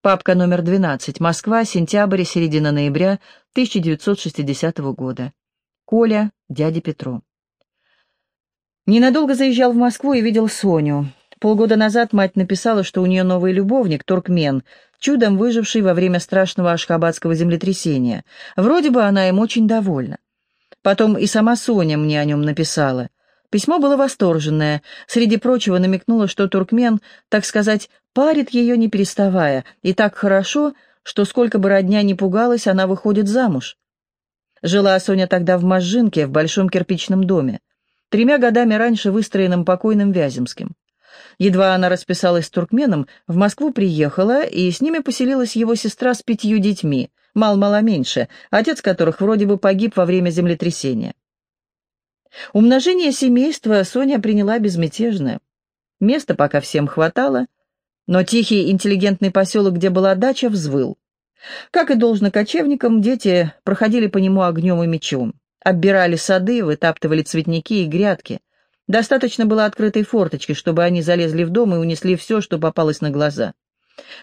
Папка номер 12. Москва. Сентябрь, середина ноября 1960 года. Коля, дядя Петро. Ненадолго заезжал в Москву и видел Соню. Полгода назад мать написала, что у нее новый любовник, туркмен, чудом выживший во время страшного ашхабадского землетрясения. Вроде бы она им очень довольна. Потом и сама Соня мне о нем написала. Письмо было восторженное, среди прочего намекнуло, что туркмен, так сказать, парит ее не переставая, и так хорошо, что сколько бы родня не пугалась, она выходит замуж. Жила Соня тогда в Можжинке, в большом кирпичном доме, тремя годами раньше выстроенным покойным Вяземским. Едва она расписалась с туркменом, в Москву приехала, и с ними поселилась его сестра с пятью детьми, мал-мало меньше, отец которых вроде бы погиб во время землетрясения. Умножение семейства Соня приняла безмятежно. Места пока всем хватало, но тихий интеллигентный поселок, где была дача, взвыл. Как и должно кочевникам, дети проходили по нему огнем и мечом, оббирали сады, вытаптывали цветники и грядки, Достаточно было открытой форточки, чтобы они залезли в дом и унесли все, что попалось на глаза.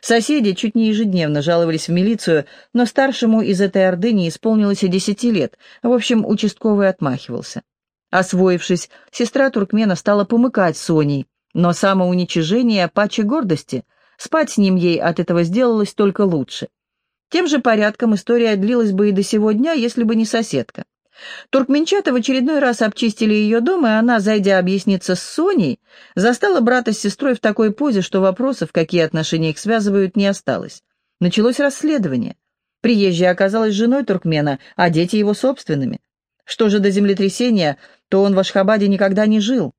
Соседи чуть не ежедневно жаловались в милицию, но старшему из этой орды не исполнилось и десяти лет. В общем, участковый отмахивался. Освоившись, сестра туркмена стала помыкать Соней, но самоуничижение паче гордости, спать с ним ей от этого сделалось только лучше. Тем же порядком история длилась бы и до сего дня, если бы не соседка. Туркменчата в очередной раз обчистили ее дом, и она, зайдя объясниться с Соней, застала брата с сестрой в такой позе, что вопросов, какие отношения их связывают, не осталось. Началось расследование. Приезжая оказалась женой туркмена, а дети его собственными. Что же до землетрясения, то он в Ашхабаде никогда не жил.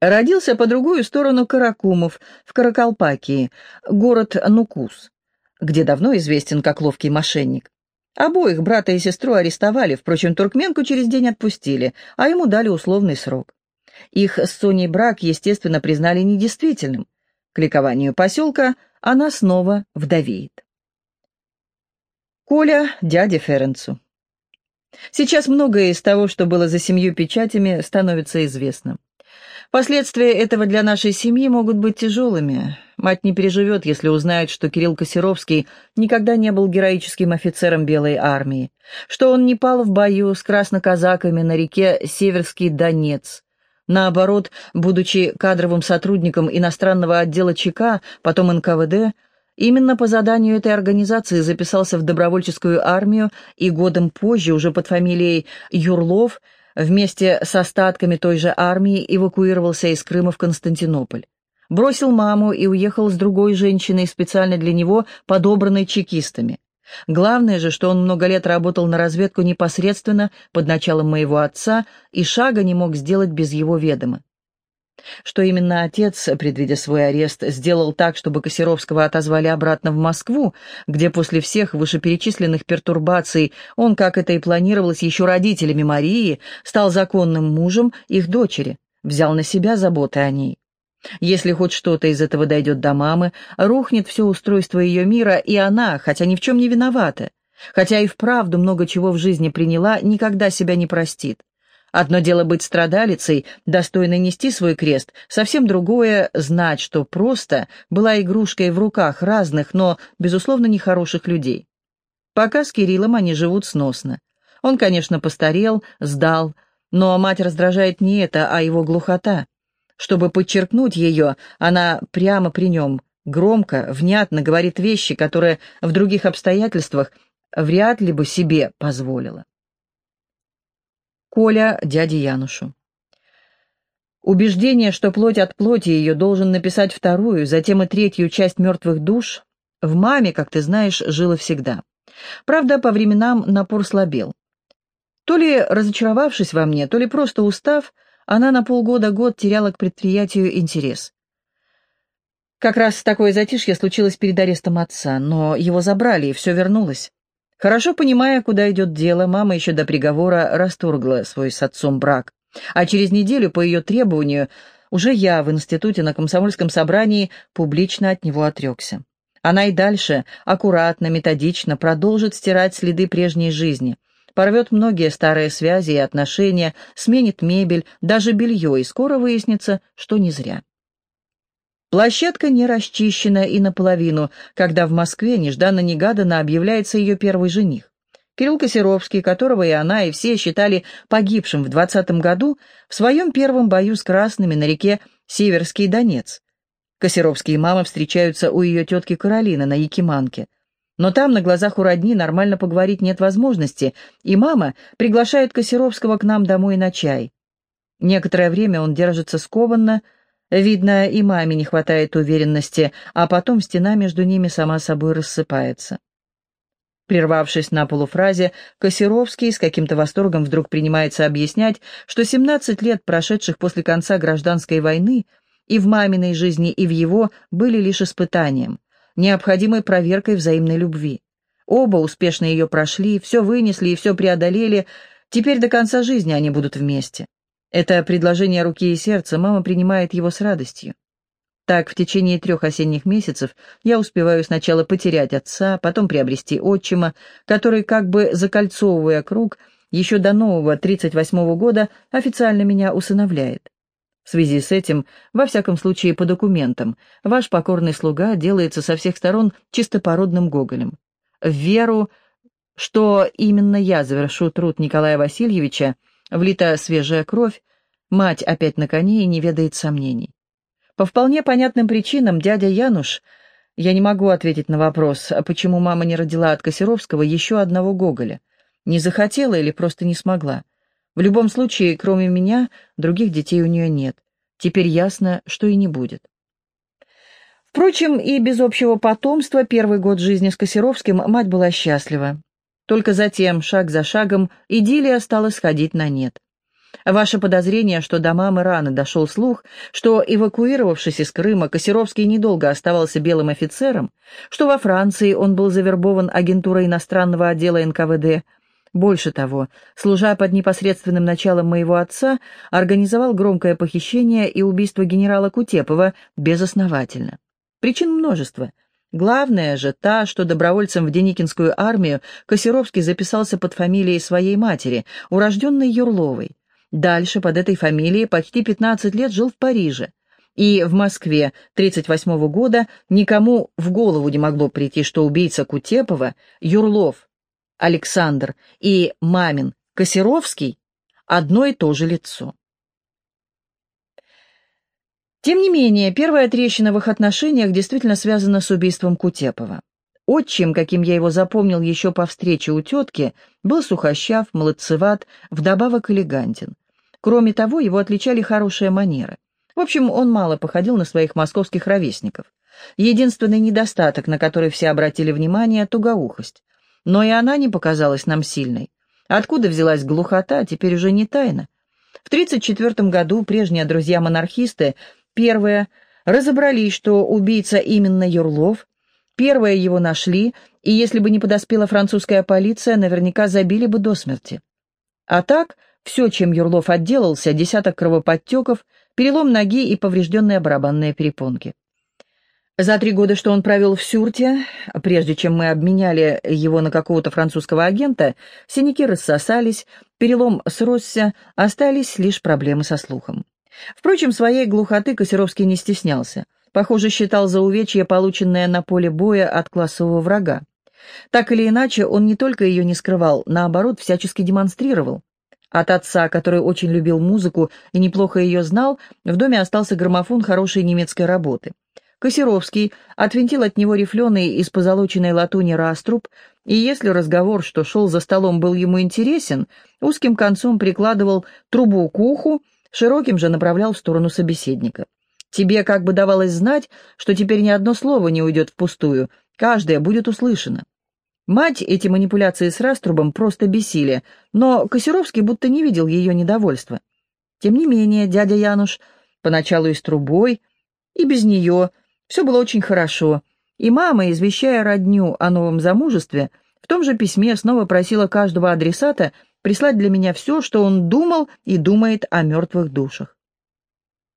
Родился по другую сторону Каракумов, в Каракалпакии, город Нукус, где давно известен как ловкий мошенник. Обоих, брата и сестру, арестовали, впрочем, туркменку через день отпустили, а ему дали условный срок. Их с Соней брак, естественно, признали недействительным. К ликованию поселка она снова вдовеет. Коля дяде Ференцу. Сейчас многое из того, что было за семью печатями, становится известным. Последствия этого для нашей семьи могут быть тяжелыми. Мать не переживет, если узнает, что Кирилл Косеровский никогда не был героическим офицером Белой армии, что он не пал в бою с красноказаками на реке Северский Донец. Наоборот, будучи кадровым сотрудником иностранного отдела ЧК, потом НКВД, именно по заданию этой организации записался в добровольческую армию и годом позже, уже под фамилией Юрлов, вместе с остатками той же армии эвакуировался из Крыма в Константинополь. Бросил маму и уехал с другой женщиной, специально для него, подобранной чекистами. Главное же, что он много лет работал на разведку непосредственно под началом моего отца и шага не мог сделать без его ведома. Что именно отец, предвидя свой арест, сделал так, чтобы Косеровского отозвали обратно в Москву, где после всех вышеперечисленных пертурбаций он, как это и планировалось еще родителями Марии, стал законным мужем их дочери, взял на себя заботы о ней. Если хоть что-то из этого дойдет до мамы, рухнет все устройство ее мира, и она, хотя ни в чем не виновата, хотя и вправду много чего в жизни приняла, никогда себя не простит. Одно дело быть страдалицей, достойной нести свой крест, совсем другое — знать, что просто была игрушкой в руках разных, но, безусловно, нехороших людей. Пока с Кириллом они живут сносно. Он, конечно, постарел, сдал, но мать раздражает не это, а его глухота. Чтобы подчеркнуть ее, она прямо при нем, громко, внятно говорит вещи, которые в других обстоятельствах вряд ли бы себе позволила. Коля дяде Янушу. Убеждение, что плоть от плоти ее должен написать вторую, затем и третью часть «Мертвых душ», в маме, как ты знаешь, жило всегда. Правда, по временам напор слабел. То ли разочаровавшись во мне, то ли просто устав, она на полгода-год теряла к предприятию интерес. Как раз такое затишье случилось перед арестом отца, но его забрали, и все вернулось. Хорошо понимая, куда идет дело, мама еще до приговора расторгла свой с отцом брак. А через неделю, по ее требованию, уже я в институте на комсомольском собрании публично от него отрекся. Она и дальше, аккуратно, методично продолжит стирать следы прежней жизни, порвет многие старые связи и отношения, сменит мебель, даже белье, и скоро выяснится, что не зря. Площадка не расчищена и наполовину, когда в Москве нежданно-негаданно объявляется ее первый жених. Кирилл Косеровский, которого и она, и все считали погибшим в двадцатом году, в своем первом бою с красными на реке Северский Донец. Косеровские мамы встречаются у ее тетки Каролины на Якиманке. Но там на глазах у родни нормально поговорить нет возможности, и мама приглашает Косеровского к нам домой на чай. Некоторое время он держится скованно, видно, и маме не хватает уверенности, а потом стена между ними сама собой рассыпается. Прервавшись на полуфразе, Косеровский с каким-то восторгом вдруг принимается объяснять, что 17 лет, прошедших после конца гражданской войны, и в маминой жизни, и в его, были лишь испытанием, необходимой проверкой взаимной любви. Оба успешно ее прошли, все вынесли и все преодолели, теперь до конца жизни они будут вместе. Это предложение руки и сердца мама принимает его с радостью. Так, в течение трех осенних месяцев я успеваю сначала потерять отца, потом приобрести отчима, который, как бы закольцовывая круг, еще до нового 38-го года официально меня усыновляет. В связи с этим, во всяком случае по документам, ваш покорный слуга делается со всех сторон чистопородным Гоголем. В веру, что именно я завершу труд Николая Васильевича, влита свежая кровь, мать опять на коне и не ведает сомнений. По вполне понятным причинам дядя Януш, я не могу ответить на вопрос, а почему мама не родила от Косеровского еще одного Гоголя. Не захотела или просто не смогла. В любом случае, кроме меня, других детей у нее нет. Теперь ясно, что и не будет. Впрочем, и без общего потомства первый год жизни с Косеровским мать была счастлива. Только затем, шаг за шагом, идиллия стала сходить на нет. Ваше подозрение, что до мамы рано дошел слух, что, эвакуировавшись из Крыма, Косеровский недолго оставался белым офицером, что во Франции он был завербован агентурой иностранного отдела НКВД. Больше того, служа под непосредственным началом моего отца, организовал громкое похищение и убийство генерала Кутепова безосновательно. Причин множество. Главное же та, что добровольцем в Деникинскую армию Косеровский записался под фамилией своей матери, урожденной Юрловой. Дальше под этой фамилией почти 15 лет жил в Париже. И в Москве 1938 года никому в голову не могло прийти, что убийца Кутепова, Юрлов, Александр и мамин Косеровский одно и то же лицо. Тем не менее, первая трещина в их отношениях действительно связана с убийством Кутепова. Отчим, каким я его запомнил еще по встрече у тетки, был сухощав, молодцеват, вдобавок элегантен. Кроме того, его отличали хорошие манеры. В общем, он мало походил на своих московских ровесников. Единственный недостаток, на который все обратили внимание, — тугоухость. Но и она не показалась нам сильной. Откуда взялась глухота, теперь уже не тайна. В 1934 году прежние друзья-монархисты, первые, разобрались, что убийца именно Юрлов, первые его нашли, и если бы не подоспела французская полиция, наверняка забили бы до смерти. А так все, чем Юрлов отделался, десяток кровоподтеков, перелом ноги и поврежденные барабанные перепонки. За три года, что он провел в Сюрте, прежде чем мы обменяли его на какого-то французского агента, синяки рассосались, перелом сросся, остались лишь проблемы со слухом. Впрочем, своей глухоты Косеровский не стеснялся. Похоже, считал за увечье, полученное на поле боя от классового врага. Так или иначе, он не только ее не скрывал, наоборот, всячески демонстрировал. От отца, который очень любил музыку и неплохо ее знал, в доме остался граммофон хорошей немецкой работы. Косеровский отвинтил от него рифленый из позолоченной латуни раструб, и если разговор, что шел за столом, был ему интересен, узким концом прикладывал трубу к уху, широким же направлял в сторону собеседника. Тебе как бы давалось знать, что теперь ни одно слово не уйдет впустую, каждое будет услышано. Мать эти манипуляции с раструбом просто бесили, но Косеровский будто не видел ее недовольства. Тем не менее, дядя Януш, поначалу и с трубой, и без нее, все было очень хорошо, и мама, извещая родню о новом замужестве, в том же письме снова просила каждого адресата прислать для меня все, что он думал и думает о мертвых душах.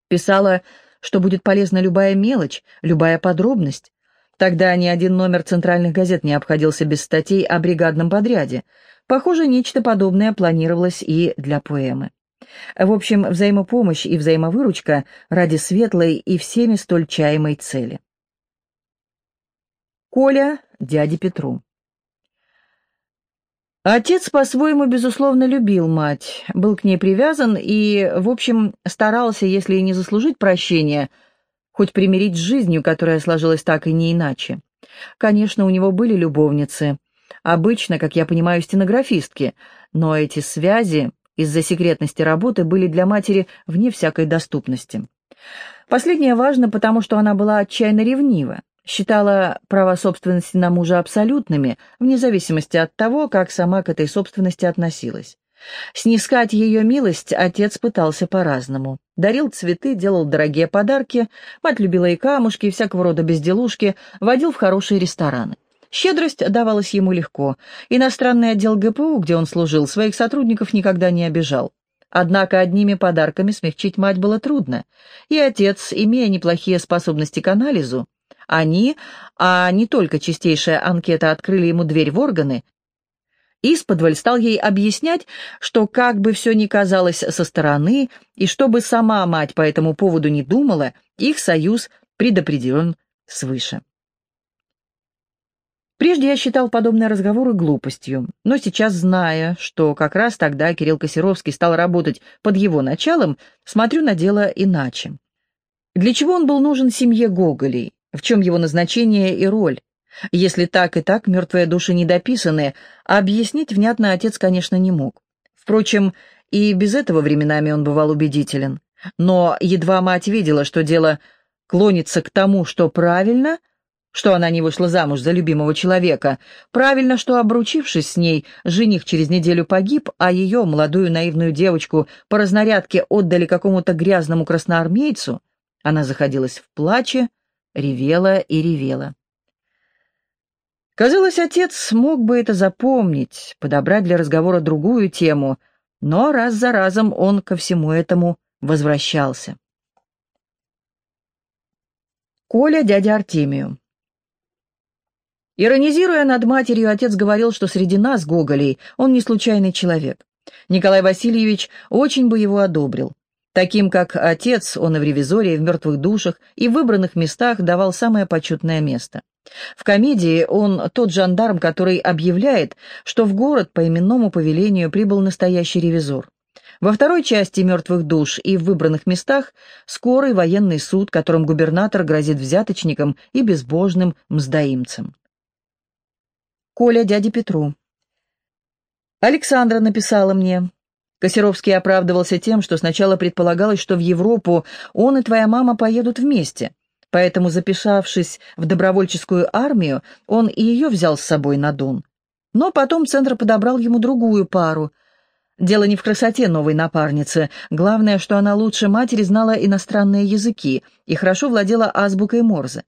Писала, что будет полезна любая мелочь, любая подробность, Тогда ни один номер центральных газет не обходился без статей о бригадном подряде. Похоже, нечто подобное планировалось и для поэмы. В общем, взаимопомощь и взаимовыручка ради светлой и всеми столь чаемой цели. Коля дяде Петру. Отец по-своему, безусловно, любил мать, был к ней привязан и, в общем, старался, если и не заслужить прощения, хоть примирить с жизнью, которая сложилась так и не иначе. Конечно, у него были любовницы, обычно, как я понимаю, стенографистки, но эти связи из-за секретности работы были для матери вне всякой доступности. Последнее важно, потому что она была отчаянно ревнива считала права собственности на мужа абсолютными, вне зависимости от того, как сама к этой собственности относилась. Снискать ее милость отец пытался по-разному. Дарил цветы, делал дорогие подарки, мать любила и камушки, и всякого рода безделушки, водил в хорошие рестораны. Щедрость давалась ему легко. Иностранный отдел ГПУ, где он служил, своих сотрудников никогда не обижал. Однако одними подарками смягчить мать было трудно, и отец, имея неплохие способности к анализу, они, а не только чистейшая анкета, открыли ему дверь в органы. Исподволь стал ей объяснять, что как бы все ни казалось со стороны, и чтобы сама мать по этому поводу не думала, их союз предопределен свыше. Прежде я считал подобные разговоры глупостью, но сейчас, зная, что как раз тогда Кирилл Косеровский стал работать под его началом, смотрю на дело иначе. Для чего он был нужен семье Гоголей? В чем его назначение и роль? Если так и так мертвые души недописаны, а объяснить внятно отец, конечно, не мог. Впрочем, и без этого временами он бывал убедителен. Но едва мать видела, что дело клонится к тому, что правильно, что она не вышла замуж за любимого человека, правильно, что, обручившись с ней, жених через неделю погиб, а ее, молодую наивную девочку, по разнарядке отдали какому-то грязному красноармейцу, она заходилась в плаче, ревела и ревела. Казалось, отец смог бы это запомнить, подобрать для разговора другую тему, но раз за разом он ко всему этому возвращался. Коля дядя Артемию. Иронизируя над матерью, отец говорил, что среди нас, Гоголей, он не случайный человек. Николай Васильевич очень бы его одобрил. Таким, как отец, он и в ревизоре, и в мертвых душах, и в выбранных местах давал самое почетное место. В комедии он тот жандарм, который объявляет, что в город по именному повелению прибыл настоящий ревизор. Во второй части «Мертвых душ» и в выбранных местах скорый военный суд, которым губернатор грозит взяточникам и безбожным мздоимцам. Коля дяде Петру. Александра написала мне. Косеровский оправдывался тем, что сначала предполагалось, что в Европу он и твоя мама поедут вместе. Поэтому, записавшись в добровольческую армию, он и ее взял с собой на Дон. Но потом Центр подобрал ему другую пару. Дело не в красоте новой напарницы. Главное, что она лучше матери знала иностранные языки и хорошо владела азбукой Морзе.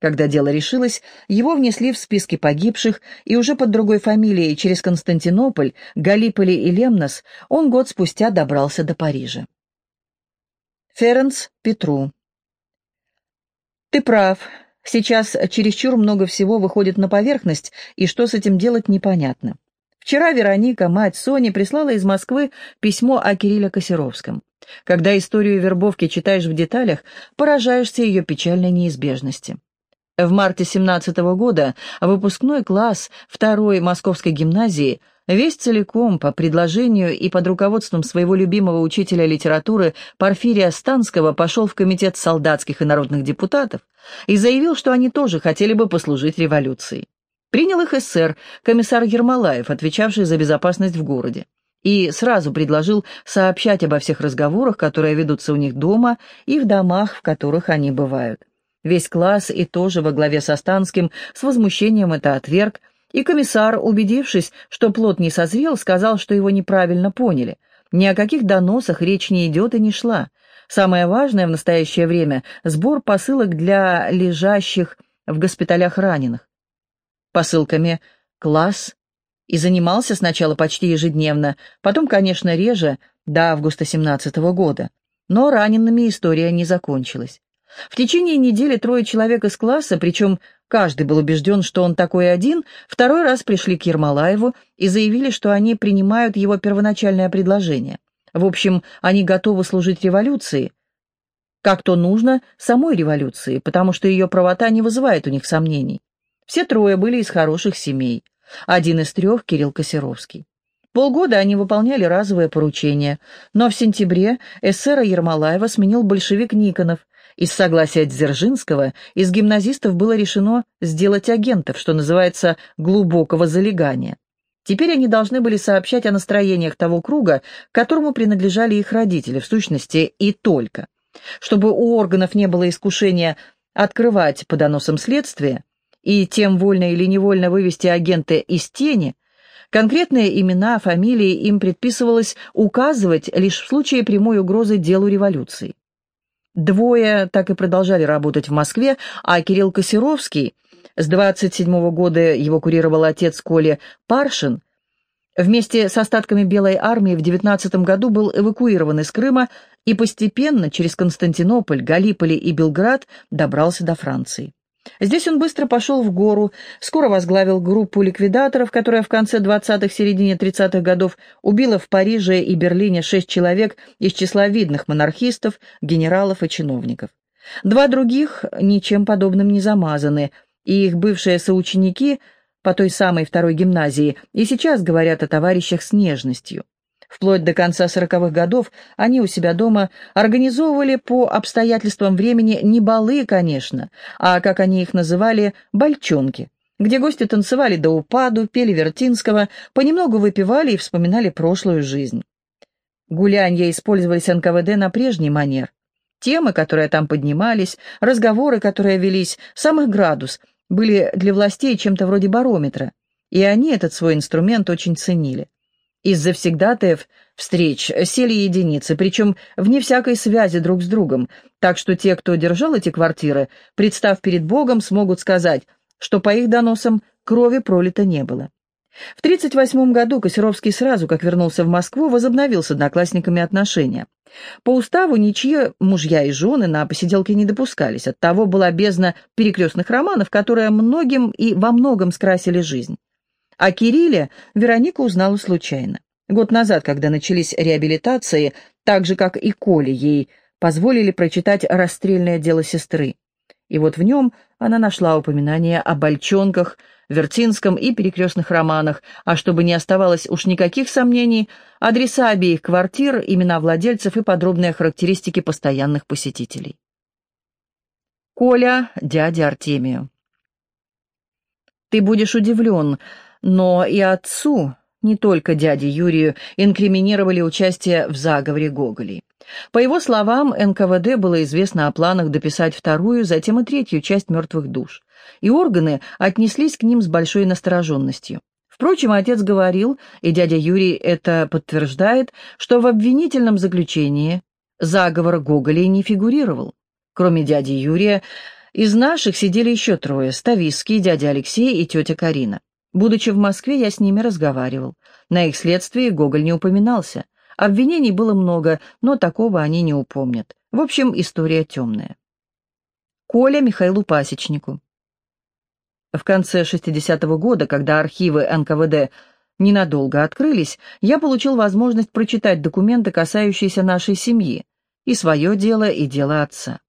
Когда дело решилось, его внесли в списки погибших, и уже под другой фамилией через Константинополь, Галиполи и Лемнос он год спустя добрался до Парижа. Ференц Петру. «Ты прав. Сейчас чересчур много всего выходит на поверхность, и что с этим делать непонятно. Вчера Вероника, мать Сони, прислала из Москвы письмо о Кирилле Косеровском. Когда историю вербовки читаешь в деталях, поражаешься ее печальной неизбежности. В марте 17 -го года выпускной класс второй Московской гимназии весь целиком по предложению и под руководством своего любимого учителя литературы Порфирия Станского пошел в комитет солдатских и народных депутатов и заявил, что они тоже хотели бы послужить революции. Принял их СССР, комиссар Ермолаев, отвечавший за безопасность в городе, и сразу предложил сообщать обо всех разговорах, которые ведутся у них дома и в домах, в которых они бывают. Весь класс и тоже во главе со Станским с возмущением это отверг, и комиссар, убедившись, что плод не созрел, сказал, что его неправильно поняли. Ни о каких доносах речь не идет и не шла. Самое важное в настоящее время – сбор посылок для лежащих в госпиталях раненых. Посылками класс и занимался сначала почти ежедневно, потом, конечно, реже, до августа 17 -го года. Но ранеными история не закончилась. В течение недели трое человек из класса, причем каждый был убежден, что он такой один, второй раз пришли к Ермолаеву и заявили, что они принимают его первоначальное предложение. В общем, они готовы служить революции, как то нужно самой революции, потому что ее правота не вызывает у них сомнений. Все трое были из хороших семей. Один из трех — Кирилл Косеровский. Полгода они выполняли разовые поручения, но в сентябре эсера Ермолаева сменил большевик Никонов. Из согласия Дзержинского из гимназистов было решено сделать агентов, что называется глубокого залегания. Теперь они должны были сообщать о настроениях того круга, которому принадлежали их родители, в сущности, и только. Чтобы у органов не было искушения открывать по доносам следствия и тем вольно или невольно вывести агента из тени, конкретные имена, фамилии им предписывалось указывать лишь в случае прямой угрозы делу революции. Двое так и продолжали работать в Москве, а Кирилл Косеровский, с 27 года его курировал отец Коля Паршин, вместе с остатками Белой армии в 19 году был эвакуирован из Крыма и постепенно через Константинополь, Галиполи и Белград добрался до Франции. Здесь он быстро пошел в гору, скоро возглавил группу ликвидаторов, которая в конце 20-х, середине 30-х годов убила в Париже и Берлине шесть человек из числа видных монархистов, генералов и чиновников. Два других ничем подобным не замазаны, и их бывшие соученики по той самой второй гимназии и сейчас говорят о товарищах с нежностью. Вплоть до конца сороковых годов они у себя дома организовывали по обстоятельствам времени не балы, конечно, а, как они их называли, бальчонки, где гости танцевали до упаду, пели Вертинского, понемногу выпивали и вспоминали прошлую жизнь. Гулянья использовались НКВД на прежний манер. Темы, которые там поднимались, разговоры, которые велись, самых градус, были для властей чем-то вроде барометра, и они этот свой инструмент очень ценили. Из завсегдатаев встреч сели единицы, причем вне всякой связи друг с другом, так что те, кто держал эти квартиры, представ перед Богом, смогут сказать, что по их доносам крови пролито не было. В 1938 году Косеровский сразу, как вернулся в Москву, возобновил с одноклассниками отношения. По уставу ничьи мужья и жены на посиделке не допускались, оттого была бездна перекрестных романов, которые многим и во многом скрасили жизнь. О Кирилле Вероника узнала случайно. Год назад, когда начались реабилитации, так же, как и Коле, ей позволили прочитать расстрельное дело сестры. И вот в нем она нашла упоминание о бальчонках, Вертинском и перекрестных романах, а чтобы не оставалось уж никаких сомнений, адреса обеих квартир, имена владельцев и подробные характеристики постоянных посетителей. Коля, дядя Артемию. «Ты будешь удивлен», но и отцу, не только дяде Юрию, инкриминировали участие в заговоре Гоголей. По его словам, НКВД было известно о планах дописать вторую, затем и третью часть «Мертвых душ», и органы отнеслись к ним с большой настороженностью. Впрочем, отец говорил, и дядя Юрий это подтверждает, что в обвинительном заключении заговор Гоголей не фигурировал. Кроме дяди Юрия, из наших сидели еще трое – Ставиский, дядя Алексей и тетя Карина. Будучи в Москве, я с ними разговаривал. На их следствии Гоголь не упоминался. Обвинений было много, но такого они не упомнят. В общем, история темная. Коля Михаилу Пасечнику. В конце 60-го года, когда архивы НКВД ненадолго открылись, я получил возможность прочитать документы, касающиеся нашей семьи, и свое дело, и дело отца.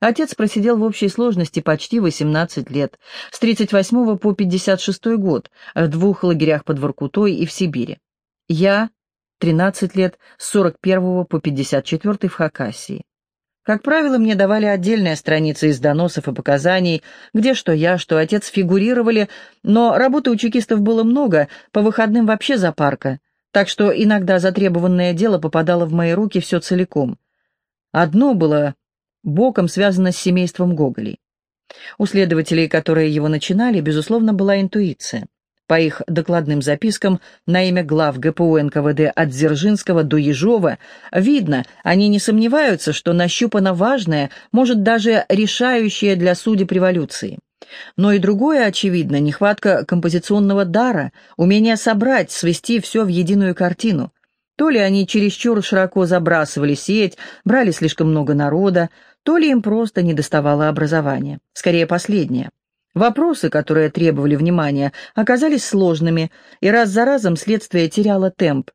Отец просидел в общей сложности почти 18 лет, с 38 по 56 год, в двух лагерях под Воркутой и в Сибири. Я 13 лет, с 41 по 54 в Хакасии. Как правило, мне давали отдельные страницы из доносов и показаний, где что я, что отец фигурировали, но работы у чекистов было много, по выходным вообще запарка, так что иногда затребованное дело попадало в мои руки все целиком. Одно было боком связано с семейством Гоголей. У следователей, которые его начинали, безусловно, была интуиция. По их докладным запискам на имя глав ГПУ НКВД от Дзержинского до Ежова видно, они не сомневаются, что нащупано важное, может даже решающее для судеб революции. Но и другое, очевидно, нехватка композиционного дара, умение собрать, свести все в единую картину. То ли они чересчур широко забрасывали сеть, брали слишком много народа, то ли им просто не доставало образования. Скорее, последнее. Вопросы, которые требовали внимания, оказались сложными, и раз за разом следствие теряло темп.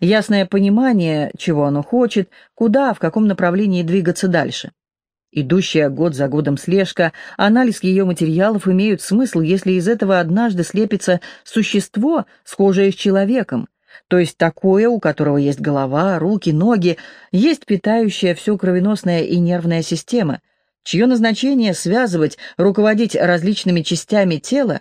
ясное понимание, чего оно хочет, куда, в каком направлении двигаться дальше. Идущая год за годом слежка, анализ ее материалов имеют смысл, если из этого однажды слепится существо, схожее с человеком, то есть такое, у которого есть голова, руки, ноги, есть питающая все кровеносная и нервная система, чье назначение связывать, руководить различными частями тела.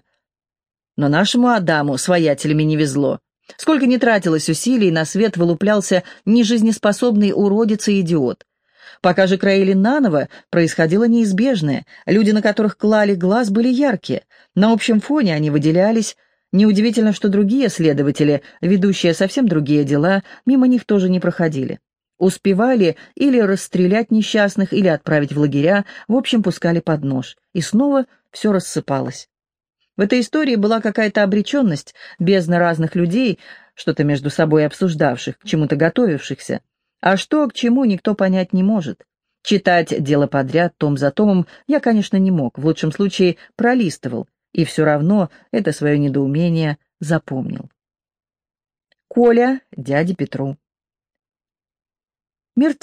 Но нашему Адаму с воятелями не везло. Сколько не тратилось усилий, на свет вылуплялся нежизнеспособный уродец и идиот. Пока же краили наново, происходило неизбежное. Люди, на которых клали глаз, были яркие. На общем фоне они выделялись. Неудивительно, что другие следователи, ведущие совсем другие дела, мимо них тоже не проходили. Успевали или расстрелять несчастных, или отправить в лагеря, в общем, пускали под нож. И снова все рассыпалось. В этой истории была какая-то обреченность, бездна разных людей, что-то между собой обсуждавших, к чему-то готовившихся. А что к чему, никто понять не может. Читать дело подряд, том за томом, я, конечно, не мог, в лучшем случае пролистывал, и все равно это свое недоумение запомнил. Коля, дяде Петру. Мир.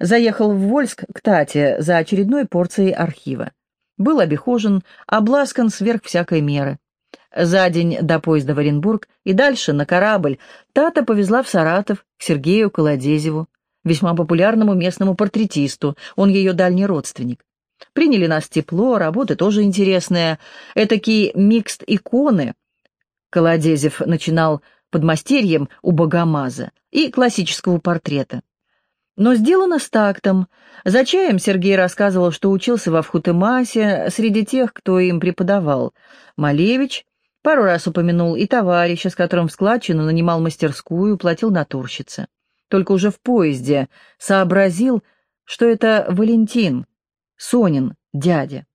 Заехал в Вольск к Тате за очередной порцией архива. Был обихожен, обласкан сверх всякой меры. За день до поезда в Оренбург и дальше на корабль Тата повезла в Саратов к Сергею Колодезеву, весьма популярному местному портретисту, он ее дальний родственник. Приняли нас тепло, работа тоже интересная, этакий микст иконы. Колодезев начинал подмастерьем у Богомаза и классического портрета. Но сделано с тактом. За чаем Сергей рассказывал, что учился во Вхутемасе среди тех, кто им преподавал. Малевич Пару раз упомянул и товарища, с которым в складчину нанимал мастерскую, платил натурщице. Только уже в поезде сообразил, что это Валентин, Сонин, дядя.